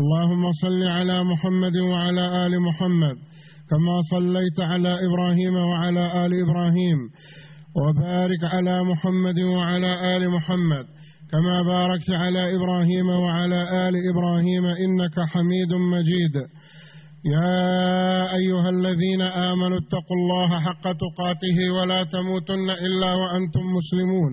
اللهم صل على محمد وعلى آل محمد كما صليت على إبراهيم وعلى آل إبراهيم وبارك على محمد وعلى آل محمد كما باركت على إبراهيم وعلى آل إبراهيم إنك حميد مجيد. يا أيها الذين آمنوا اتقوا الله حق تقاته ولا تموتن إلا وأنتم مسلمون.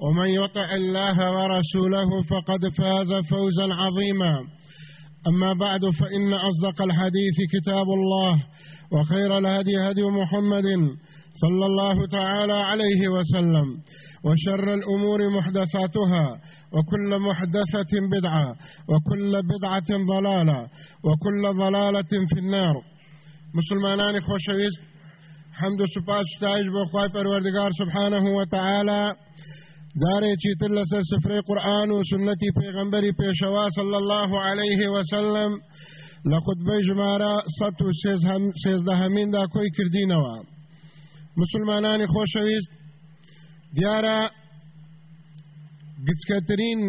ومن يطع الله ورسوله فقد فاز فوزا عظيما. أما بعد فإن أصدق الحديث كتاب الله وخير الهدي هدي محمد صلى الله تعالى عليه وسلم وشر الأمور محدثاتها وكل محدثة بدعة وكل بدعة ضلالة وكل ضلالة في النار. مسلمانان خوشويست حمد و سپاس خی پەروەردگار سبحانه و تعالی. جارێکی تر لەسەر سفرەی قورآن و سنەتی پێغەمبەری پێشەوا صلی الله عليه وسلم خودبەی ژمارە سەد و سێزدەهەمیندا کۆی کردینەوە مسلمانانی خۆشەویست دیارە گچکەترین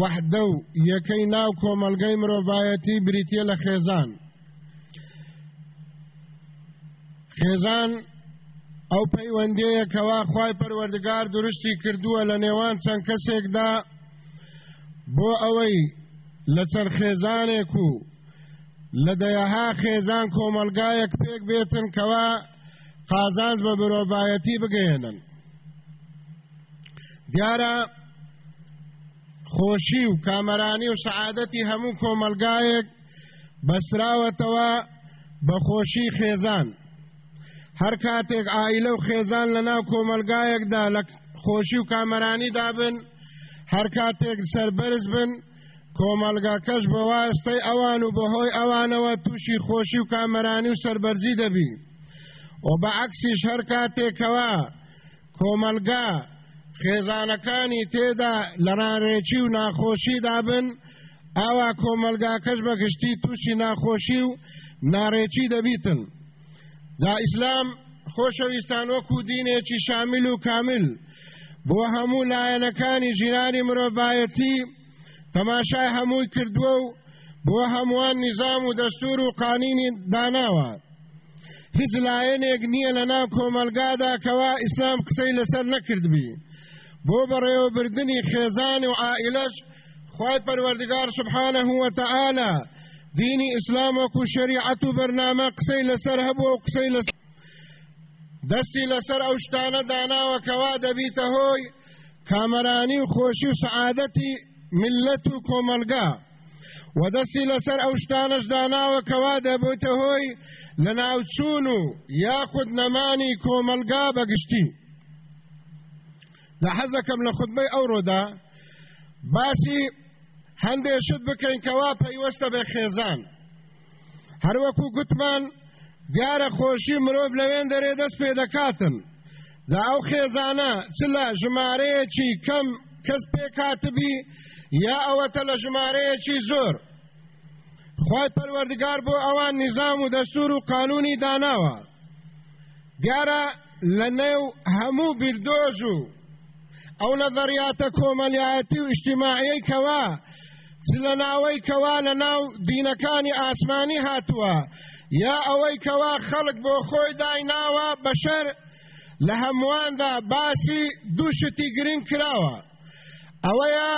وەحدە و یەکەی ناو کۆمەلگەی مرۆڤایەتی بریتە لە خێزان خێزان ئەو پەیوەندەیە کەوا خی پەروەردگار درستی کردووە لە نێوان چەند کەسێکدا بۆ ئەوەی لە چەند خێزانێک و لە دەیەها خێزان کۆمەلگایەک پێک بێتن کەوا قازانج بە برۆبایەتی بگەێنن دیارە خۆشی و کامەرانی و سعادەتی هەموو کۆمەلگایەک بەسراوەتەوە بە خۆشی خێزان. هەر کاتێک ئایلە و خێزان لە ناو کۆمەلگایەکدا لە خۆشی و کامەرانی دابن هەر کاتێک سربەرز بن کۆمەلگاکەش بە واستەی ئەوان و بەهۆی ئەوانەوە تووشی خۆشی و کامەرانی و سربەرزی دەبی. و بە عکسیش هەر کاتێکەوە کۆمەلگا خێزانەکانی تێدا لە ڕانڕێکی و ناخۆشی دابن ئاوا کۆمەلگاکەش بە گشتی تووشی ناخۆشی و ناڕێکی دەبیتن. دا ئیسلام خۆشەویستان وەکو دینێکی شامیل و کامل. بۆ هەموو لایەنەکانی ژینانی مرۆڤایەتی تەماشای هەمووی کردووە و بۆ هەمووان نظام و دەستور و قانینی داناوە. هیچ لایەنێک نییە لە ناو کۆمەلگادا کەوا ئیسلام قسەی لەسەر نەکردبی بۆ بەڕێوەبردننی خێزان و عائلەش خی پەروەردگار سبحانه وتعالى دینی اسلام او شریعت برنامه قسې لسر هبو او قسې لسر دستی لسر او شتانه دانا وکوا د بیته هوی کامرانی خوشی و سعادتی ملت و کوملگا و دستی لسر او شتانش دانا وکوا د بیته هوی لناو چونو یا خود نمانی کوملگا بگشتی. دا حزکم لخطبه او رو دا. باسی هەندێشت بکەین کەوا پەیوەستە بە خێزان. هەروەکو گوتمان دیارە خۆشی مرۆڤ لەوێن دەرێ دەست پێ دەکاتن. دا ئەو خێزانە چ لە ژمارەیەکی کەم کەس پێکاتبی یا ئەوەتە لە ژمارەیەکی زۆر. خی پەروەردگار بۆ ئەوان نظام و دەستور و قانونی داناوە. دیارە لە نێو هەموو بیردۆژ و ئەو نەظریاتە کۆمەلیایەتی و ئیشتیماعیەی کەوا لە ناوەی کەوا لە ناو دینەکانی ئاسمانی هاتووە. یا ئەوەی کەوا خەڵک بۆ خۆی دایناوە بەشەر لە هەموواندا باسی دووشتی گرنگ کراوە. ئەوەیە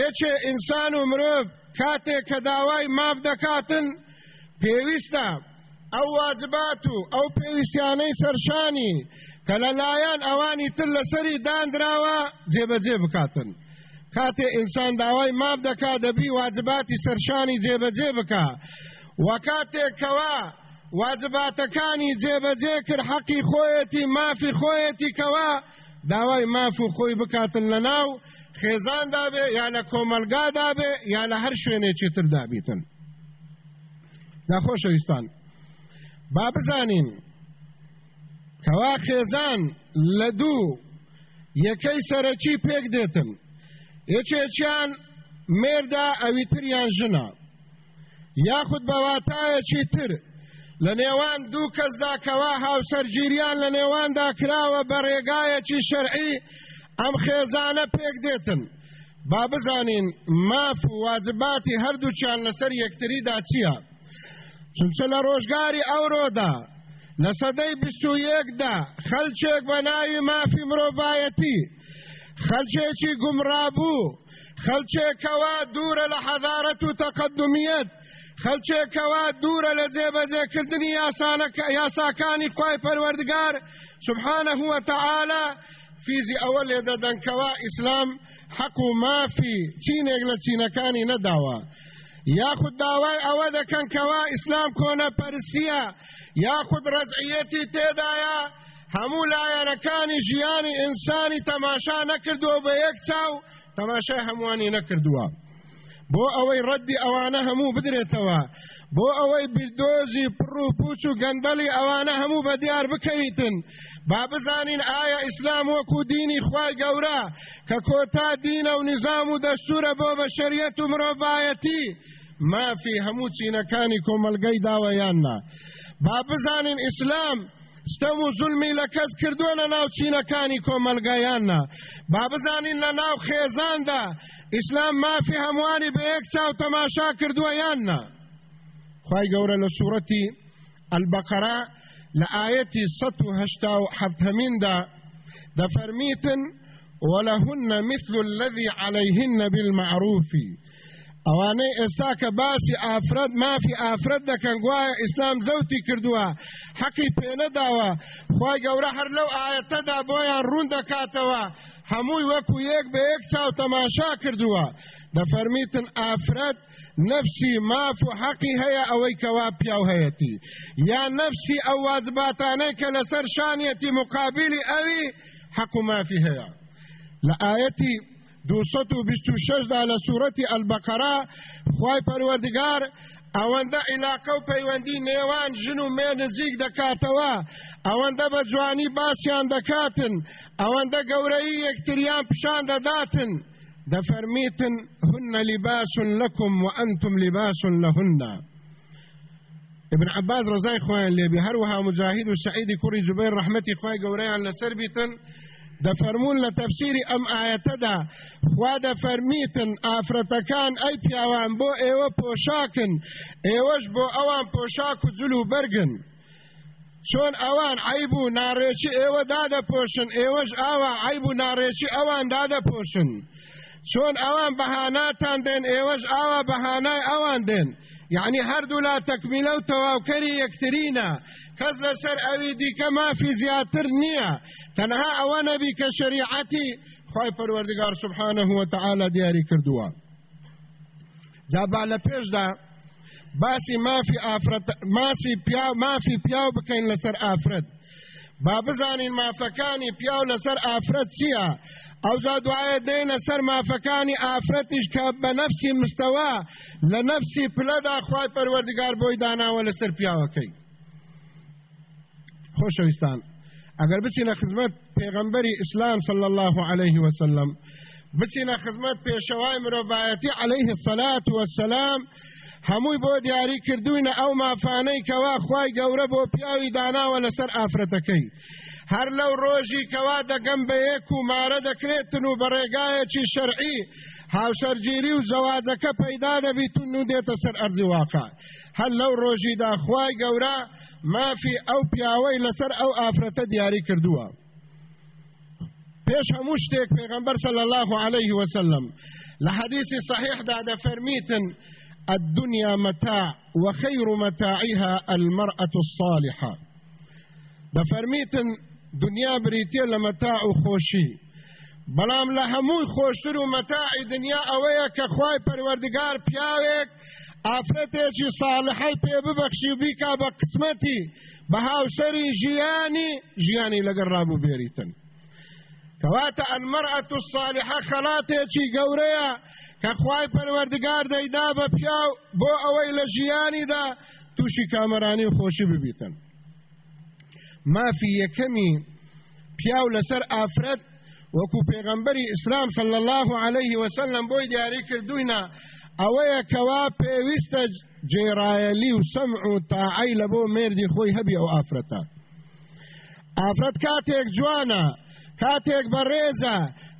یەکێ ئینسان و مرۆڤ کاتێک کە داوای ماف دەکاتن پێویستە ئەو واجبات و ئەو پێویستیانەی سەرشانی کە لەلایەن ئەوانی تر لەسەری دانراوە جێبەجێ بکاتن. کاتێ ئینسان داوای ماف دەکا دەبی واجباتی سەرشانی جێبەجێ بکە وە کاتێکەوە واجباتەکانی جێبەجێ کرد حەقی خۆیەتی مافی خۆیەتی کەوە داوای ماف و خۆی بکاتن لە ناو خێزاندا بێ یا لە کۆمەلگادا بێ یا لە هەر شوێنێکی تر دابیتن. داخۆشەویستان با بزانین کەوا خێزان لە دوو یەکەی سەرەکی پێک دێتن. یەکێکیان مێردا ئەویتریان ژنە. یاخود بەواتایەکی تر لە نێوان دوو کەسدا کەوا هاوسەرگیریان لە نێواندا کراوە بە ڕێگایەکی شەرعی ئەم خێزانە پێک دێتن. با بزانین ماف و واجباتی هەردووچیان لەسەر یەکتریدا چییە؟ چونچە لە ڕۆژگاری ئەوڕۆدا لە سەدەی بیست و یەکدا خەلچێک بە ناوی مافی مرۆڤایەتی خەلچێکی گومڕابوو خەلچێکەوە دوورە لە حەزارەت و تەقدمیت خەلچێکەوە دوورە لە جێبەجێکردنی یاساکانی خوای پەروەردگار. سبحانه وتعالى فیزی ئەوە لێ دەدەنکەوە ئیسلام حەق و مافی چینێک لە چینەکانی نەداوە. یاخود داوای ئەوە دەکەن کەوا ئیسلام کۆنە پەرسیە یاخود ڕەجعیەتی تێدایە. هەموو لایەنەکانی ژیانی ئینسانی تەماشا نەکردووە بە یەک چاو تەماشای هەمووانی نەکردووە. بۆ ئەوەی ڕەدی ئەوانە هەموو بدرێتەوە. بۆ ئەوەی بردۆزی پڕ و پوچ و گەندەلی ئەوانە هەموو بە دیار بکەویتن. با بزانین ئایا ئیسلام وەکو دینی خوای گەورە کە کۆتا دینە و نظام و دەستورە بۆ بە شەریەت و مرۆڤایەتی؟ مافی هەموو چینەکانی کۆمەلگەی داوەیاننا با بزانین ئیسلام ستەم و زولمی لە کەس کردووە ناو چینەکانی کۆمەلگایاننا. با بزانین لە ناو خێزاندا ئیسلام مافی هەمووانی بە یەک چاو تەماشا کردووە یاننا. خی گەورە لە سوورەتی البەقەرە لە ئاەتی 1970دا دەفەرمیتن ولهن مثل الذي عليهن بالمعروف ئەوانەی ئێستا کە باسی ئافرەت مافی ئافرەت دەکەن گوایە ئیسلام زەوتی کردووە. حەقی پێنەداوە خی گەورە هەر لەو ئاەتەدا بۆیان ڕوون دەکاتەوە. هەمووی وەکو یەک بە یەک چاو تەماشا کردووە. دەفەرمیتن ئافرەت نفسی ماف و حەقی هەیە ئەوەی کەوا پیاو هەیەی یا نفسی ئەو واجباتانەی کە لەسەر شانیەتی مقابلی ئەوی حەق و مافی هەیە. لە ئاەتی 226 دا لە سوورەتی ئەلبەقەرا خوای پەروەردگار ئەوەندە عیلاقە و پەیوەندی نێوان ژن و مێ نزیک دەکاتەوە. ئەوەندە بە جوانی باسییان دەکاتن. ئەوەندە گەورەی یەکتریان پیشان دەداتن. دەفەرمیتن هن لباس لكم وأنتم لباس لهن. ابن عباس رضای خوان لێبی. هەروەها مجاهد و سعیدی کوڕی جوبیر ڕحمەتی خوای گەورەیان لەسەر بیتن. د فرمون له تفسیر ام آیته ده خو د فرمیتن افرتکان ای پیاوان بو ایوه پوشاکن ایوش بو اوان پوشاکو زلو برگن چون اوان عیبو ناریچی ایوه داده پوشن ایوش اوان عیبو ناریچی اوان داده پوشن چون اوان بهاناتان دین ایوش اوان بهانای اوان دین یعنی هر دولا تکمیله و تواوکری یکترینا کەس لەسەر ئەوی دیکە مافی زیاتر نییە تەنها ئەوە نەبی کە شریعەتی خی پەروەردگار سبحانه وتعالى دیاری کردووە جابا لە پێشدا باسی مافی ئافرەت ماسی پیاو مافی پیاو بکەین لەسەر ئافرەت با بزانین مافەکانی پیاو لەسەر ئافرەت چییە ئەو جا دوایە دێنە سەر مافەکانی ئافرەتیش کە بە نەفسی مستەوا لە نەفسی پلەدا خوای پەروەردگار بۆی داناوە لەسەر پیاوەکەی خۆشەویستان. ئەگەر بچینە خزمەت پێغەمبەری ئیسلام صلی الله عليه وسلم بچینە خزمەت پێشەوای مرۆڤایەتی عليه الصلاة والسلام هەمووی بۆ دیاری کردوینە ئەو مافانەی کەوا خوای گەورە بۆ پیاوی داناوە لەسەر ئافرەتەکەی. هەر لەو ڕۆژی کەوا دەگەم بە یەک و مارە دەکرێتن و بە ڕێگایەکی شەرعی هاوسەرگیری و زەواجەکە پەیدا دەبیتون و دێتە سەر ئەرزی واقع. هەر لەو ڕۆژیدا خوای گەورە مافی ئەو پیاوەی لەسەر ئەو ئافرەتە دیاری کردووە پێش هەموو شتێک پێغەمبەر صلی الله عليه وسلم. لە حەدیثی صحیحدا دەفەرمیتن الدنيا متاع وخير متاعها المرأة الصالحة. ده فرميتن دنیا بریتێ لە مەتاع و خۆشی بەڵام لە هەمووی خۆشتر و مەتاعی دنیا کە خوای پەروەردگار پیاوێک ئافرەتێکی ساڵحەی پێ ببەخشی بیکا بە قسمەتی بە هاوسەری ژیانی ژیانی لەگەڕ ڕابوو بێریتن. کەواتە ئەلمەرئەت و ساڵحە خەڵاتێکی گەورەیە کە خوای پەروەردگار دەیدا بە پیاو بۆ ئەوەی لە ژیانیدا تووشی کامەرانی و خۆشی ببیتن. مافی یەکەمی پیاو لەسەر ئافرەت وەکو پێغەمبەری ئیسلام صلی الله عليه وسلم بۆی دیاری کردوینە ئەوەیە کەوا پێویستە جێڕایەلی و سەمع و تاعی لە بۆ مێردی خۆی هەبی ئەو ئافرەتە. ئافرەت کاتێک جوانە کاتێک بەڕێزە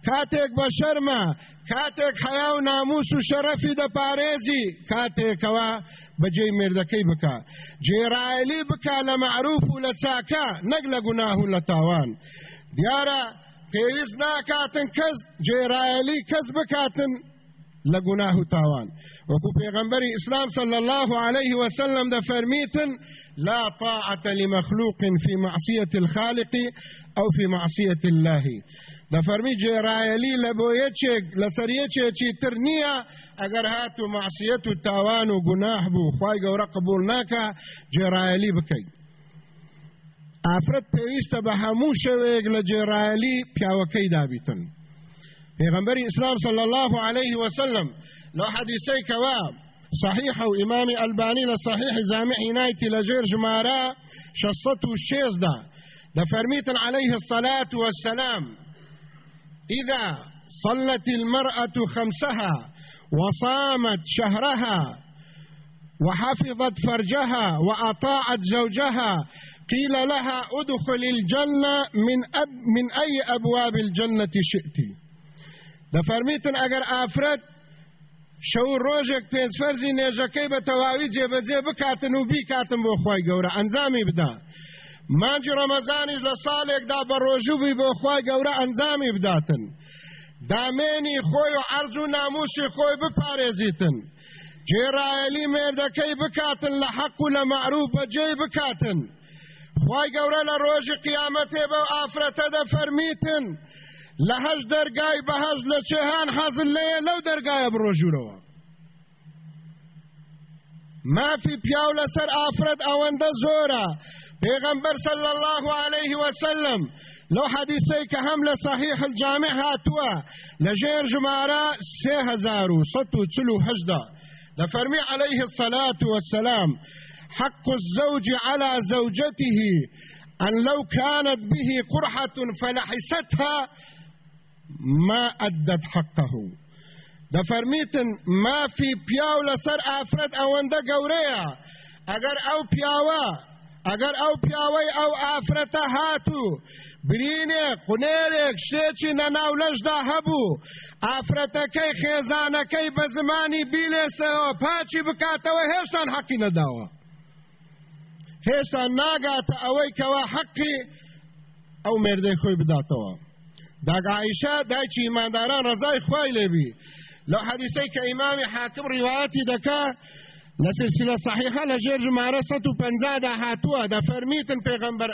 کاتێک بە شەرمە کاتێک حیا و ناموس و شەرەفی دەپارێزی کاتێکەوە بەجێی مێردەکەی بکە. جێرایلی بکە لە معروف و لە چاکە نەک لە گوناه و لە تاوان. دیارە پێویست ناکاتن کەس جێرایلی کەس بکاتن. و تاوان. وەکو پێغەمبەری ئیسلام صلى الله عليه وسلم دەفەرمیتن لا طاعة لمخلوق في معصية الخالق أو في معصية الله. دەفەرمی جێرایەلی لە بۆ یەکێک لەسەر یەکێکی تر نییە ئەگەر هات و معسیەت و تاوان و گوناح بوو خی گەورە قبول بکەیت ئافرەت پێویستە بە هەموو شەوەیەک لە جێرایەلی پیاوەکەی دابیتن. پێغمبەری ئیسلام صلى الله عليه وسلم لو حديثي كوا صحيح وإمام ألباني لصحيح زامعي نايتي لجير جمارا شصته الشيزدة دفرميت عليه الصلاة والسلام إذا صلت المرأة خمسها وصامت شهرها وحفظت فرجها وأطاعت زوجها قيل لها ادخل الجنة من, أب من أي أبواب الجنة شئت. دفرميتن أجر آفرت شەو ڕۆژێک پێنجفەرزی نێژەکەی بە تەواوی جێبەجێ بکاتن و بیکاتن بۆ خی گەورە. ئەنجامی بدا. مانجی ڕەمەزانیش لە ساڵێکدا بە ڕۆژووبی بۆ خی گەورە ئەنجامی بداتن. دامێنی خۆی و عرض و ناموسی خۆی بپارێزیتن. جێڕایەلی مێردەکەی بکاتن لە حەق و لە معروف بەجێ بکاتن. خی گەورە لە ڕۆژی قیامەتێ بە ئافرەتە دەفەرمیتن هەش دەرگای بەهەز لە چێهان حەزل لەیە لەو دەرگایە بڕۆژورەوە مافی پیاو لەسەر ئافرەت ئەوەندە زۆرە. پیغمبر صلی الله عليه وسلم لو حدیثی که هم لصحیح الجامع هاتوا لجير جمارا سه هزارو ستو تلو هجدا لفرمي عليه الصلاة والسلام حق الزوج على زوجته أن لو كانت به قرحة فلحستها ما ادت حقه. د فرمیتن ما فی پیاو لسر افرد اونده گوریا اگر او پیاوا اگر او پیاوی او افرت هاتو. برینه قنیرک شیچی نناولش دا هبو. افرتکی خیزانکی بزمانی بیلسه و پاچی بکاتوه هشتان حقی نداوه. هشتان ناگات اوی کوا حقی او مرده خوی بداتوه. خۆی بداتەوە داگعیشە دایکی ئیمانداران ڕزای خوای لێبی لەو حەدیسەی کە ئیمامی حاکم ڕیواەتی دەکا لسلسلة صحيحة لجير مارسة بنزادة هاتوا دا فرميتن پیغمبر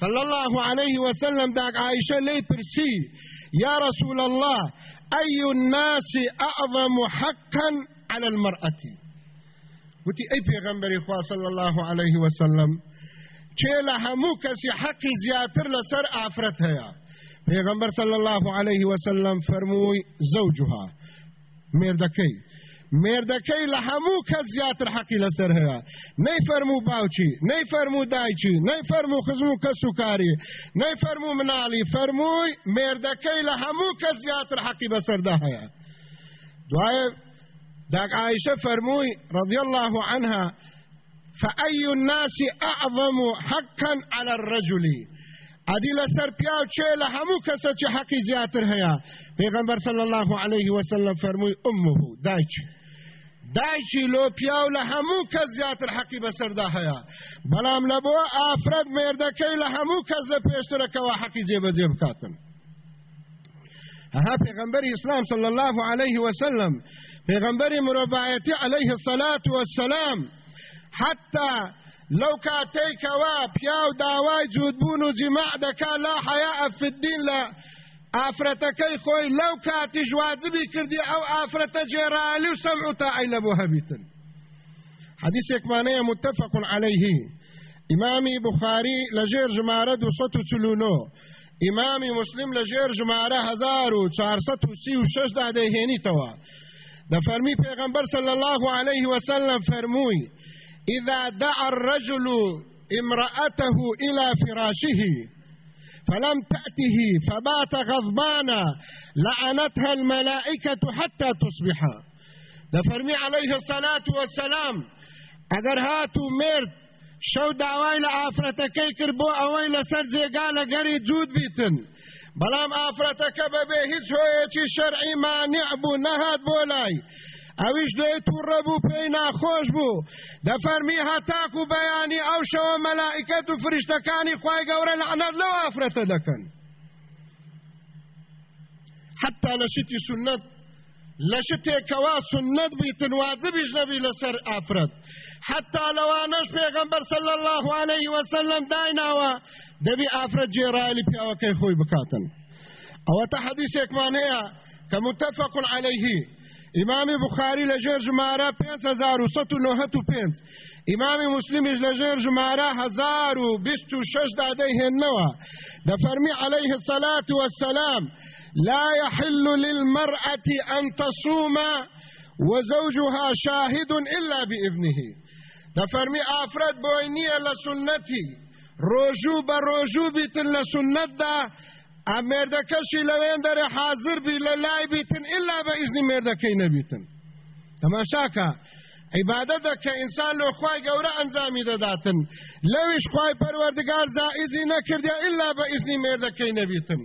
صلى الله عليه وسلم. داك عائشة لي برسي يا رسول الله أي الناس أعظم حقا على المرأة؟ قلت أي پیغمبر إخوة صلى الله عليه وسلم؟ چه همو کسی حقی زیاتر لسر آفرت هيا پیغمبر صلى الله عليه وسلم فرموي زوجها. مێردەکەی لە هەموو کەس زیاتر حەقی لەسەر هەیە نەی فەرموو باوچی نەی فەرموو دایکی نەی فەرموو خزم و کەس و کاری نەی فەرموو مناڵی فەرمووی مێردەکەی لە هەموو کەس زیاتر حەقی بەسەردا هەیە داک عائشە فەرمووی رضی الله عنها فأي الناس أعظم حقا على الرجل؟ ادي لسر پیاو چه له همو کس چې حق زیاتر هيا. پیغمبر صلی الله علیه وسلم فرموی امه دایچ دایچی لو پیاو له همو کس زیاتر حقی بسر ده هیا بلام لبو آفرد مردکی له همو کس ده پیشترک و حقی زیب زیب کاتن. ها پیغمبر اسلام صلی الله علیه وسلم پێغەمبەری مرۆڤایەتی عليه الصلاة والسلام حتى لو کاتێکەوە پیا و داوای جوودبوون و جیماع دەکا لا في الدین لە ئافرەتەکەی خۆی لەو کاتی ژوازبی کردی ئەو ئافرەتە جێرالی و سەمع و تاعی لە بۆ هەبیتن متفق عليه ئیمامی بخاری لەژێر ژمارە 249 ئیمامی مسلم لەژێر ژمارە 1436 دا دەهێنیتەوە دەفەرمی پێغەمبەر صلى الله عليه وسلم فەرمووی إذا دعا الرجل امرأته إلى فراشه فلم تأته فبات غضبانا لعنتها الملائكة حتى تصبح. دفرمي عليه الصلاة والسلام أگر هاتو مرد شو ئافرەتەکەی کرد بۆ ئەوەی لەسەر جێگا لە گەری جوود بیتن. بەڵام ئافرەتەکە بەبێ هیچ هۆیەکی شەرعی مانیع بوو نەهات بۆ لای ئەویش دوێ تووڕە بوو پێی ناخۆش بوو دەفەرمی هەتاک و بەیانی ئەو شەوە مەلائکەت و فریشتەکانی خی گەورە لەعنەت لەو ئافرەتە دەکەن حتا لە سنت لە شتێکەوە سنت بیتن واجبیش نەبی لەسەر ئافرەت حتى لەوانەش پێغەمبەر صلى الله عليه وسلم دایناوە دەبی ئافرەت جێرایلی پیاوەکەی خۆی بکاتن. ئەوەتە حەدیثێکمان هەیە کە متفق عليه ئیمامی بخاری لەژێر ژمارە 5195 ئیمامی مسلمیش لەژێر ژمارە 1026 دادەی هێننەوە دەفەرمی عليه الصلاة والسلام لا يحل للمرأة أن تصوم وزوجها شاهد إلا بۆی نییە لە سنەتی ڕۆژوو بە ڕۆژوو بیتن لە سنەتدا ئەمێردەکەشی لەوێن دەرە حاضر بی لە لای بیتن ئللا بە ئیزنی مێردەکەی نەبیتن. تەماشاکە. عیبادەتە کە ئینسان لۆ خوای گەورە ئەنجامی دەداتن. لەویش خوای پەروەردگار زائیزی نەکردیا ئللا بە ئیزنی مێردەکەی نەبیتن.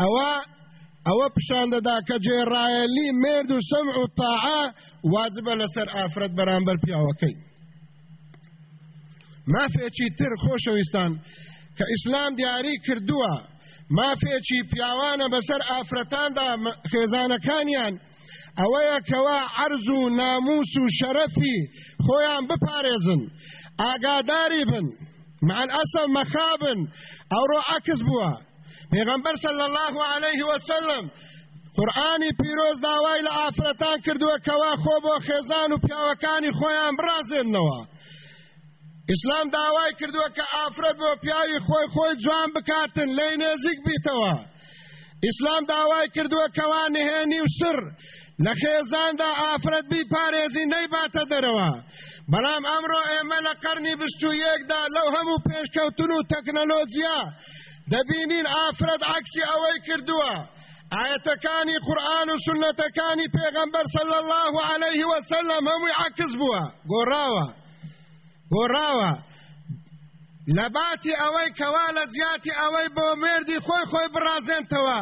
ئەوە ئەوە پیشان دەدا کە جێڕایەلی مێرد و سەمع و تاعا واجبە لەسەر ئافرەت بەرامبەر پیاوەکەی. مافێکی تر خۆشەویستان کە ئیسلام دیاری کردووە. مافێکی پیاوانە بەسەر ئافرەتاندا خێزانەکانیان. ئەوەیە کەوا عرض و ناموس و شەرەفی خۆیان بپارێزن ئاگاداری بن مع الأسف مخابن أو عكس بوا پیغمبر صلى الله عليه وسلم قرآنی پیروز داوای لآفرتان کردووە کەوا خۆ بۆ خێزان و پیاوەکانی خۆیان برازێنەوە ئیسلام داوای کردووە کە ئافرەت بۆ پیاوی خۆی خۆی جوان بکاتن لی نێزیک بیتەوە. ئیسلام داوای کردووە کەوا نهێنی و سر. لە خێزاندا ئافرەت بی پارێزی نەیباتە دەرەوە. بەڵام ئەمڕۆ ئێمە لە قەرنی بست و یەکدا لەو هەموو پێشکەوتن و تەکنەلۆجییا دەبینین ئافرەت عکسی ئەوەی کردووە. ئاەتەکانی قورآن و سنەتەکانی پێغەمبەر صلی الله عليه وسلم هەمووی عکس بووە. گۆڕاوە. گۆڕاوە لەباتی ئەوەی کەوا لە جیاتی ئەوەی بۆ مردی خۆی خۆی بڕازێنتەوە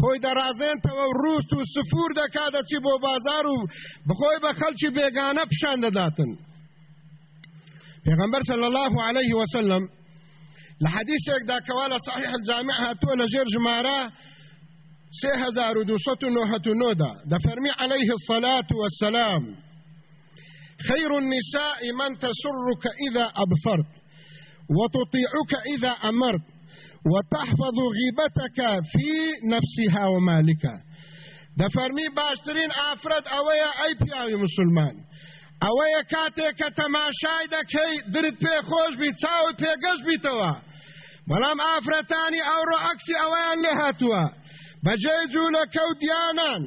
خۆی دەڕازێنتەوە ڕوست و سفور دەکا دەچی بۆ بازار و بخۆی بە خەڵکی بێگانە پیشان دەداتن پێغەمبەر صلی الله عليه وسلم لە حەدیثێکدا کەوا لە صحیح الجامع هاتووە لە ژێر ژمارە 3299 دا. دەفەرمی عليه الصلاة والسلام خير النساء من تسرك إذا أبصرت وتطيعك إذا أمرت وتحفظ غيبتك في نفسها ومالك. دفرمي باشترين آفرد أويا أي بياوي مسلمان. ئەوەیە کاتێک کە تەماشای دەکەی درت پێ خۆش بی چاوت پێگەشت بیتەوە بەڵام ئافرەتانی ئەوڕۆ عکسی ئەوەیان لێ هاتووە بەجێ جوولە کەوتیانان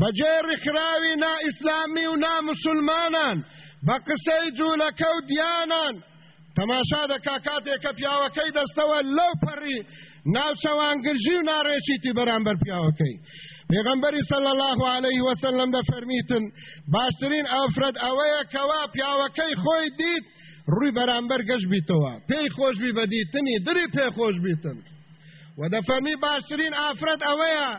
بەجێ ڕیخراوی نا ئیسلامی و نامسلمانان بە قسەی جوولەکە و دیانان. تەماشا دەکا کاتێک کە پیاوەکەی دەستەوە لەو پەڕی ناوچەوانگرژی و ناڕێچیتی بەرامبەر پیاوەکەی. پێغەمبەری صلی الله عليه وسلم دەفەرمیتن باشترین ئەفرەد ئەوەیە کەوا پیاوەکەی خۆی دیت ڕووی بەرامبەر گەشت بیتەوە. پێی خۆشبی بەدیتنی دری پێ خۆش بیتن. و دەفەرمی باشترین ئافرەت ئەوەیە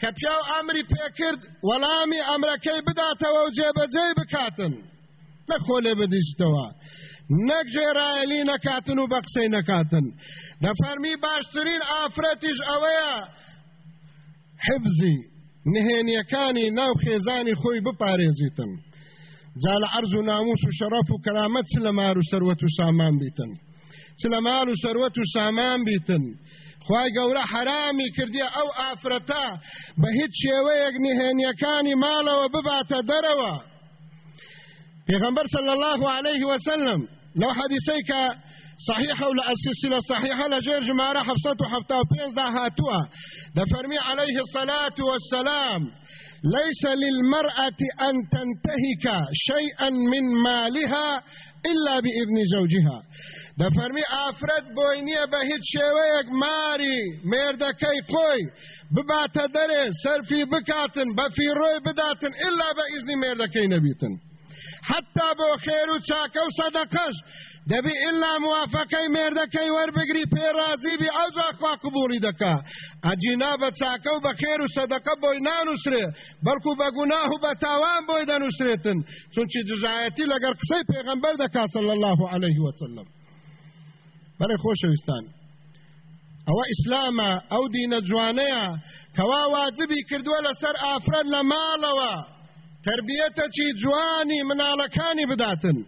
کە پیاو ئەمری پێکرد وەڵامی ئەمرەکەی بداتەوە و جێبەجێ بکاتن. نەخۆ لێ بدیستەوە نەک ژێرایەلی نەکاتن و بە قسەی نەکاتن. دەفەرمی باشترین ئافرەتیش ئەوەیە. حفزی نهێنیەکانی ناو خێزانی خۆی بپارێزیتن. جا لە عرض و ناموس و شەڕەف و کەرامەت چ لە مار و سەروەت و سامان بیتن. چ لە مال و سەروەت و سامان بیتن. خی گەورە حرامی کردیە ئەو ئافرەتە بە هیچ شێوەیەک نهێنیەکانی ماڵەوە بباتە دەرەوە. پێغمبەر صلى الله عليه وسلم لو حديثيك صحيحة ولا السلسلة صحيحة لجير جمارة حفصة وحفظة وبينز دا هاتوا دا فرمي عليه الصلاة والسلام ليس للمرأة أن تنتهك شيئا من مالها إلا بإذن زوجها. دا فرمي بە هیچ شێوەیەک ماری مێردەکەی خۆی بباتە دەرێ سەرفی بکاتن بە فیڕۆی بداتن بە ئیزنی مێردەکەی نەبیتن حتا بۆ خێر و چاکە و سەدەقەش دەبی ئللا موافقەی مێردەکەی وەربگری پێڕازیبی ئەوزاخوا قبولی دەکا. ئەجینا بە چاکە و بە خێر و سەدەقە بۆی نانووسرێ بەڵکو بە گوناه و بە تاوان بۆی دەنووسرێتن. چونچی دژایەتی لەگەر قسەی پێغەمبەر دەکا صلی الله عليه وسلم. بەڵێ خۆشەویستان. ئەوە ئیسلامە ئەو دینە جوانەیە کەوا واجبی کردووە لەسەر ئافرەت لە ماڵەوە. تربیەتەکی جوانی مناڵەکانی بداتن.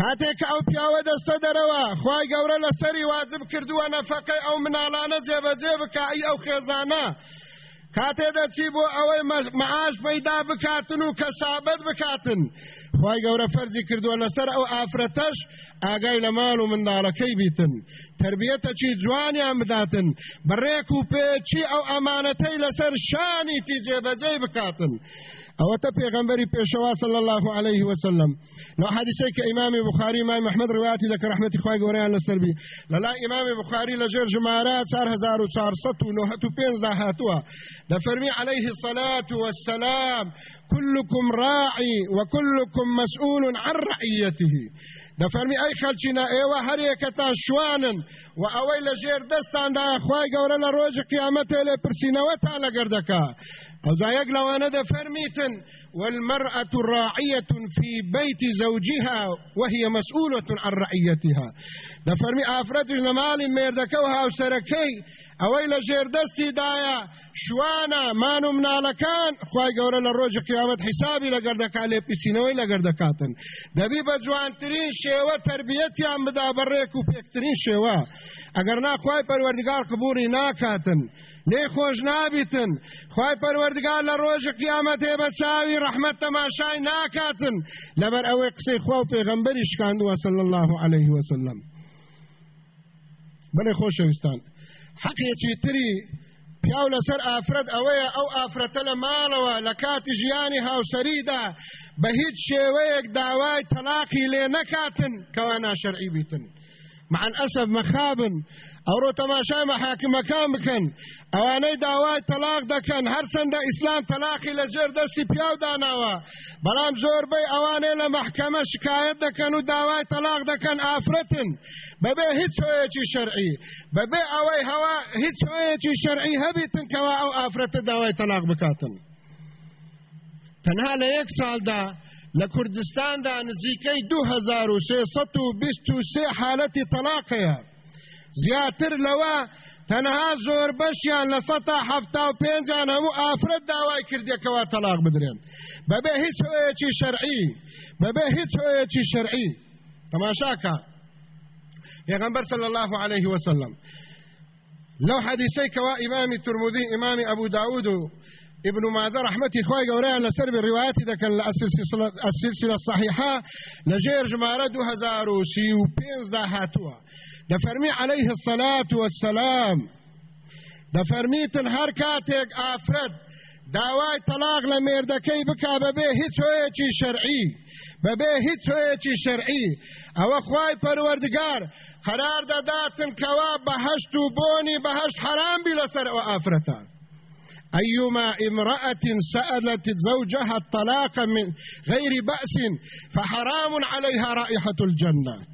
کاتێک ئەو پیاوە دەستە دەرەوە خی گەورە لەسەری واجب کردووە نەفەقەی ئەو مناڵانە جێبەجێ بکە ئەو خێزانە. کاتێ دەچی بۆ ئەوەی مەعاش پەیدا بکاتن و کەسابەت بکاتن. خی گەورە فەرزی کردووە لەسەر ئەو ئافرەتەش ئاگای لە ماڵ و منداڵەکەی بیتن. تربیەتەکی جوانیان بداتن. بەڕێک و پێچی ئەو ئەمانەتەی لەسەر شانی تی جێبەجێ بکاتن. أو ته پیغمبري پیشوا صلی الله علیه وسلم. نو حدیثه کې إمام بخاری إمام محمد روایت ذکر رحمت خوای ګوریا لسر بي لا إمام بخاری لجر جمارات 4495 هاتوا. ده فرمي عليه الصلاة والسلام كلكم راعي وكلكم مسؤول عن رعيته. ده فرمي أي خلچنا أيوه هر یکتان شوانن و اوی لجیر دستان دا خوای گوره لروج قیامت له پرسینوتا لګردکا زایق لوانا ده فرميتن والمرأة راعية في بيت زوجها وهي مسؤولة عن رعيتها. ده فرمي افرد نمال ميردكوها وسركي اوی لجیر دستی دایا شوانا مانو منالکان خوای گوره لروج قیامت حسابی لگردکا لی پیچینوی لگردکاتن دبی بجوانترین شیوه تربیتیان بدا بریکو پیکترین شیوه اگر نا خوای پروردگار قبوری ناکاتن لێ خۆش نابیتن. خی پەروەردگار لە ڕۆژە قیامەتێ بە چاوی ڕەحمەت تەماشای ناکاتن. لەبەر ئەوەی قسەی خوا و پێغەمبەری شکاندووە صلی الله عليه وسلم. بەێ خۆشەویستان. حەقێکی تری پیاو لەسەر ئافرەت ئەوەیە ئەو ئافرەتە لە ماڵەوە لە کاتی ژیانی هاوسەریدا بە هیچ شێوەیەک داوای تەلاقی لێ نەکاتن کەوا ناشەرعی بیتن. مع الأسف مخابن ئەوڕۆ تەماشای مەحاکمەکان بکەن. ئەوانەی داوای تەلاق دەکەن. هەرچەندە ئیسلام تەلاقی لە جێر دەستی پیاو داناوە. بەڵام زۆربەی ئەوانەی لە محکەمە شکایەت دەکەن و داوای تەلاق دەکەن ئافرەتن. بەبێ هیچ هۆیەکی شەرعی. بەبێ ئەوەی هەوا هیچ هۆیەکی شەرعی هەبیتن کەوا ئەو ئافرەتە داوای تەلاق بکاتن. تەنها لە یەک ساڵدا لە کوردستاندا نزیکەی 2323 حالەتی تەلاقەیە. زیاتر لەوە تەنها زۆر بەشیان لە هەفتا و پێنجان هەموو ئافرەت داوای کردێکەوە تەلاق بدرێن. بەبێ هیچ هۆیەکی شەرعی بەبێ هیچ هۆیەکی شەرعی. تەماشاکە. پێغەمبەر صلی الله عليه وسلم. لو حديثي كوا إمام الترمذي إمام أبو داود ابن ماذا رحمتي خوي قوريان لسر بالروايات ذاك السلسلة الصحيحة لجير جمارة دو هزار وسي وبينز دا هاتوا دفرمي عليه الصلاة والسلام. دفرميتن هر كاتيك آفرد. داوای طلاق لمردكي بكا ببه هیچ هویچی شرعی. ببه هیچ هویچی شرعی. أو اخوای پروردگار قرار داداتن کوا بهشت و بهشت حرام بی لسر أو آفرتان. أيما امرأة سألت زوجها الطلاق من غير بأس فحرام عليها رائحة الجنة.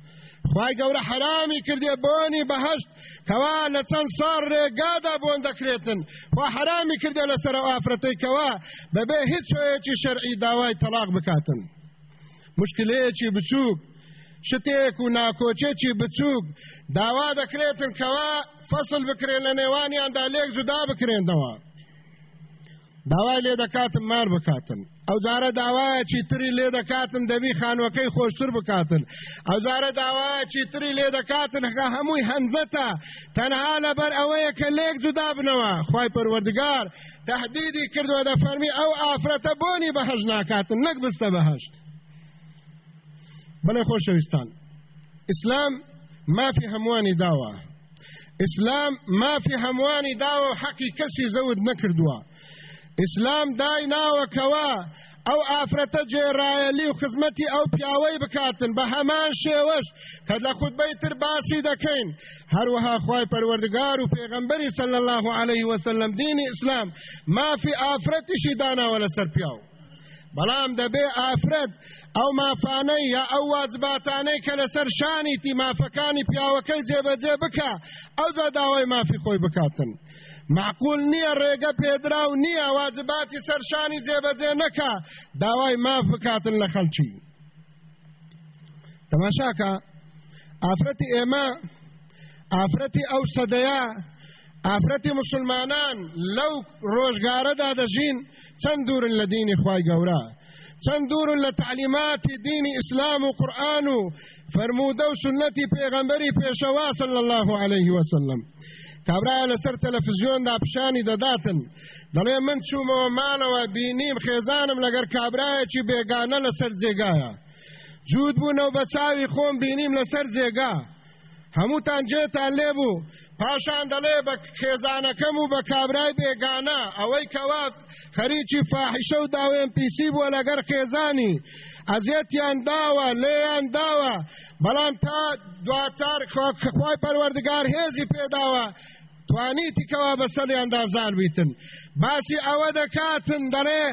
خی گەورە حرامی کردێ بۆنی بەهشت کەوا لە چەند ساڕ ڕێگادا بۆن دەکرێتن. خوا حرامی کردێ لەسەر ئافرەتەی کەوا بەبێ هیچ شوەیەکی شەرعی داوای تەلاق بکاتن. مشکلەیەکی بچووک شتێک و ناکۆچێکی بچووک داوا دەکرێتن کەوا فەصل بکرێن لە نێوانیاندا لێک جودا بکرێنەوە داوای لێ دەکاتن مار بکاتن ئەو جارە داوایەکی تری لێ دەکاتن دەبی خانوەکەی خۆشتر بکاتن. ئەو جارە داوایەکی تری لێ دەکاتن هەکە هەمووی هەنجەتە. تەنها لەبەر ئەوەیە کە لێک جودا بنەوە. خی پەروەردگار تهدیدی کردووە دە فەرمی ئەو ئافرەتە بۆنی بەهەش ناکاتن نەک بستە بەهشت. بەڵێ خۆشەویستان. ئیسلام مافی هەمووانی داوە. ئیسلام مافی هەمووانی داوە حەقی کەسی زەود نەکردووە. ئیسلام دای ناوەکەوە. ئەو ئافرەتە جێڕایەلی و خزمەتی ئەو پیاوەی بکاتن بە هەمان شێوەش کە لە خودبەی تر باسی دەکەین. هەروەها خوای پەروەردگار و پێغەمبەری صلی الله عليه وسلم دینی ئیسلام مافی ئافرەتیشی داناوە لەسەر پیاو. بەڵام دەبێ ئافرەت ئەو مافانەی یا ئەو واجباتانەی کە لەسەر شانیتی مافەکانی پیاوەکەی جێبەجێ بکە ئەو داوای مافی خۆی بکاتن. معقول نییە ڕێگە پێدرا و نییە واجباتی سەرشانی جێبەجێ نەکە داوای ماف بکاتن لە خەلکی تەماشاکە ئافرەتی ئێمە ئافرەتی ئەو سەدەیە ئافرەتی مسلمانان لەو ڕۆژگارەدا دەژین چەند دوورن لە دینی خوای گەورە. چەند دوورن لە تعلیماتی دینی ئیسلام و قورآن و فرموودە و صلی الله عليه وسلم. کابرا لەسەر تەلەفزیۆندا پیشانی دەداتن. دەڵێ من چوومەوە ماڵەوە بینیم خێزانم لەگەر کابراایەکی بێگانە لەسەر جێگایە جوود بوونەوە بە چاوی خۆم بینیم لەسەر جێگا. هەمووتان جێتان لێبوو پاشان دەڵێ بە خێزانەکەم و بە کابرای بێگانە. ئەوەی کەوا خەریکی فاحیشە و داوێن پیسی بووە لەگەر خێزانی. ئەزیەتیان داوە لێیان داوە. بەڵام تا دواتار خوای پەروەردگار هێزی پێداوە توانیتی کەوا بەسەریان دازان بیتن. باسی ئەوە دەکاتن دەڵێ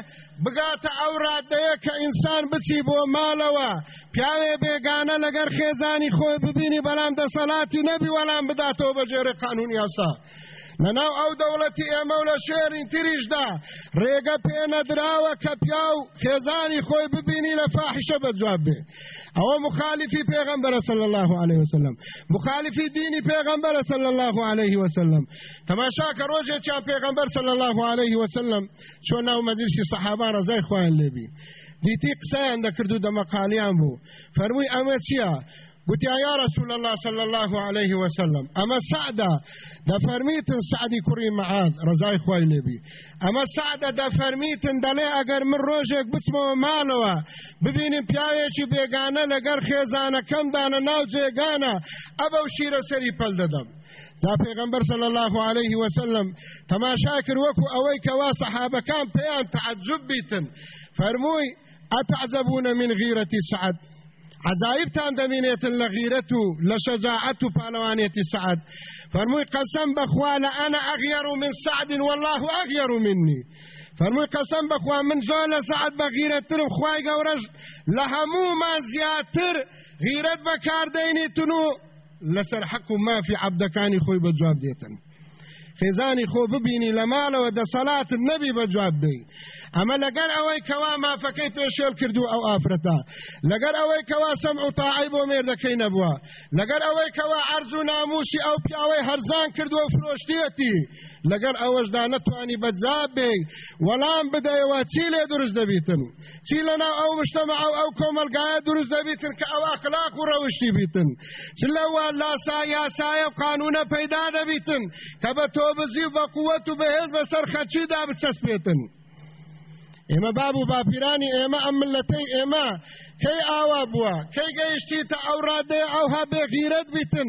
بگاتە ئەو ڕادەیە کە ئینسان بچی بۆ ماڵەوە. پیاوێ بێگانە لەگەر خێزانی خۆی ببینی بەڵام دەسەڵاتی نەبی وەڵام بداتەوە بەجێرە قانون یاسا لەناو ئەو دەوڵەتی ئێمە و لە شێرین تریشدا ڕێگە پێنەدراوە کە پیا و خێزانی خۆی ببینی لە فاحشە بەجواب بێ. ئەوە مخالفی پێغەمبەرە صلی الله عليه وسلم. مخالفی دینی پێغەمبەرە صلی الله عليه وسلم. تەماشا کە ڕۆژێکیان پێغەمبەر صلی الله عليه وسلم چۆن ناو مەجلیسی سەحابان ڕزای خوایان لێبی. دیتی قسەیان دەکرد و دەمەقالیان بوو. فەرمووی ئەمە چییە؟ قلت يا رسول الله صلى الله عليه وسلم أما سعده دفرميتن سعدي كريم معاذ رزاي خوي نبي أما سعده دفرميتن دلي اگر من روجك بسمو مالوا؟ ببینیم پیاوێکی بێگانە لەگەر خێزانە کەم دانە ناو جێگانە ئەبە و شیرە سەری پەل دەدەم دا پێغمبەر صلی الله عليه وسلم تەماشا کرد وەکو ئەوەی کەوا سەحابەکان پێیان تعجب بیتن. فەرمووی ئەتعجبون من غیرەتی سعد؟ عجائبتان دەمینێتن لە غیرەت و لە سعد فەرمووی قەسەم بەخوا ئەنە ئەغیەر من سعد والله ئەغیەر مني. فەرمووی قەسەم بەخوا من زۆر سعد بە غیرەترم خوای گەورەش لە هەموومان زیاتر غیرەت بەکاردەینێتن و لەسەر حەق و مافی عەبدەکانی خۆی بەجواب دێتن خێزانی خۆ ببینی لە ماڵەوە دەسەڵات نەبی بەجواب بی ئەمە لەگەر ئەوەی کەوا مافەکەی پێشێل کردو ئەو ئافرەتە. لەگەر ئەوەی کەوا سەم و تاعی بۆ مێردەکەی نەبووە. لەگەر ئەوەی کەوا عرض و ناموسی ئەو پیاوەی هەرزان کردووە فرۆشتێتی لەگەر ئەوەشدا نەتوانی بەجاب بێ وەڵام بدەیەوە چی لێ دروست دەبیتن؟ چی لەناو ئەو مشتەمە ئەو ئەو کۆمەلگایە دروست دەبیتن کە ئەو ئەخلاق و ڕەوشتی بیتن؟ چ لەوە لاسا یاسایە قانونە پەیدا دەبیتن کە بە تۆ بزی و بە قووەت و بەهێز بەسەر خەچیدا بچەسپێتن ئێمە باب و باپیرانی ئێمە ئەم ملەتەی ئێمە. کەی ئاوا بووە؟ کەی گەیشتیتە ئەو ڕادێ ئەوها بێغیرەت بیتن؟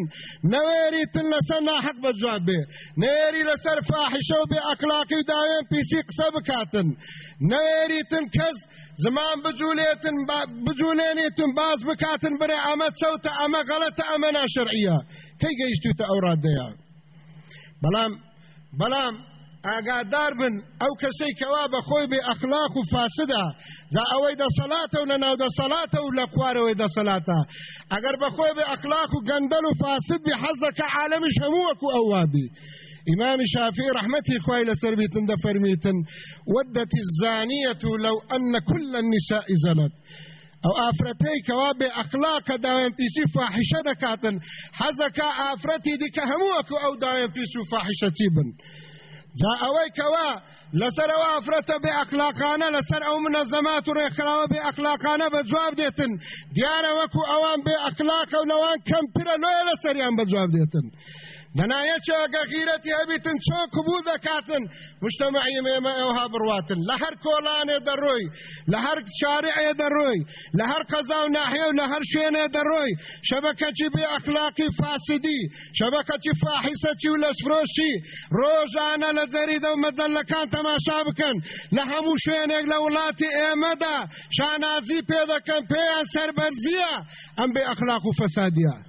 نەوێریتن لەسەر ناحق بە جواب بێ. نێری لەسەر فاحشە و بێ ئەقلاقی و داوێن پیسی قسە بکاتن. نەوێریتن کەس زمان بجولێتن بجولێنێتن باز بکاتن برێ ئەمە چەوتە ئەمە غەڵەتە ئەمە ناشەرعیە کەی گەیشتیتە ئەو ڕادەیە؟ بەڵام بەڵام ئاگادار بن ئەو کەسەی کەوا بەخۆی بێ ئەخلاق و فاسدە جا ئەوەی دەسەڵاتە و لە ناو دەسەڵاتە و لە خوارەوەی دەسەڵاتە ئەگەر بەخۆی بێ ئەخلاق و گەندەل و فاسد بی حەز دەکە عالەمیش هەمووەکو ئەووابی إمام شافعي رحمته خوي لسربيتن دفرميتن ودت الزانية لو أن كل النساء زنت أو ئافرەتەی کەوا بێ ئەخلاق کە داوێن پیسی فاحشە دەکاتن حەزەکە ئافرەتی دیکە هەمووەکو ئەو داوێن پیس و فاحشە چی بن جا ئەوەی کەوا لەسەر ئەو ئافرەتە بێ ئەخلاقانە لەسەر ئەو منەزەمات و ڕێکخراوە بێ ئەخلاقانە بە جواب دێتن دیارە وەکو ئەوان بێ ئەخلاقە و لەوان کەمپرە لۆیە لەسەریان بە جواب دێتن دەنایەکە ئەگە غیرەتی هەبیتن چۆن قبول دەکاتن مشتمەعی ئێمە ئەوها بڕواتن لە هەر کۆلانێ دەڕۆی لە هەر شارعێ دەڕۆی لە هەر قەزا و ناحێ و لە هەر شوێنێ دەڕۆی شەبەکەچی بێ ئەخلاقی فاسدی شەبەکەچی فاحیسەچی و لەسفرۆشی ڕۆژانە لە جەریدە و مەدەلەکان تەماشا بکەن لە هەموو شوێنێک لە وڵاتی ئێمەدا شانازی پێ دەکەن پێیان سەربەرزیە ئەم بێ ئەخلاق و فەسادیە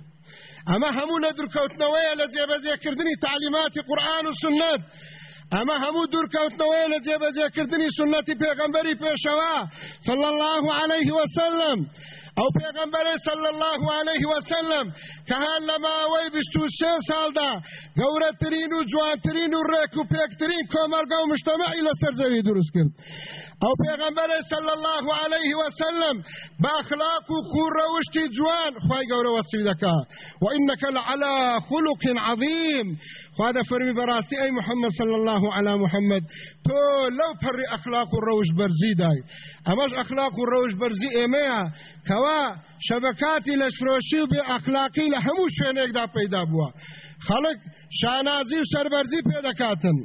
ئەمە هەموو لە دوورکەوتنەوەیە لە جێبەجێکردنی تعلیماتی قورآن و سنت. ئەمە هەموو دوورکەوتنەوەی لە جێبەجێکردنی سنەتی پێغەمبەری پێشەوە صلى الله عليه وسلم. ئەو پێغەمبەرێ صلى الله عليه وسلم کە هەر لە ماوەی بیست و سێ ساڵدا گەورەترین و جوانترین و ڕێک و پێکترین کۆمەلگە و مشتەمەعی لەسەر زەوی دروست کرد. أو پیغمبر صلی الله علیه وسلم با اخلاق و روشتی جوان خوای گەورە وەسی دەکا و انك لعلى خلق عظیم. خوا دە فەرمی بەڕاستی ئەی محمد صلی الله على محمد تۆ لەو پەڕی ئەخلاق و ڕەوش بەرزی دای. ئەمەش ئەخلاق و ڕەوش بەرزی ئێمەیە کەوا شەبکاتی لە شرۆشی و بێ ئەخلاقی لە هەموو شوێنێکدا پەیدا بووە شانازی و سەربەرزی پێ دەکاتن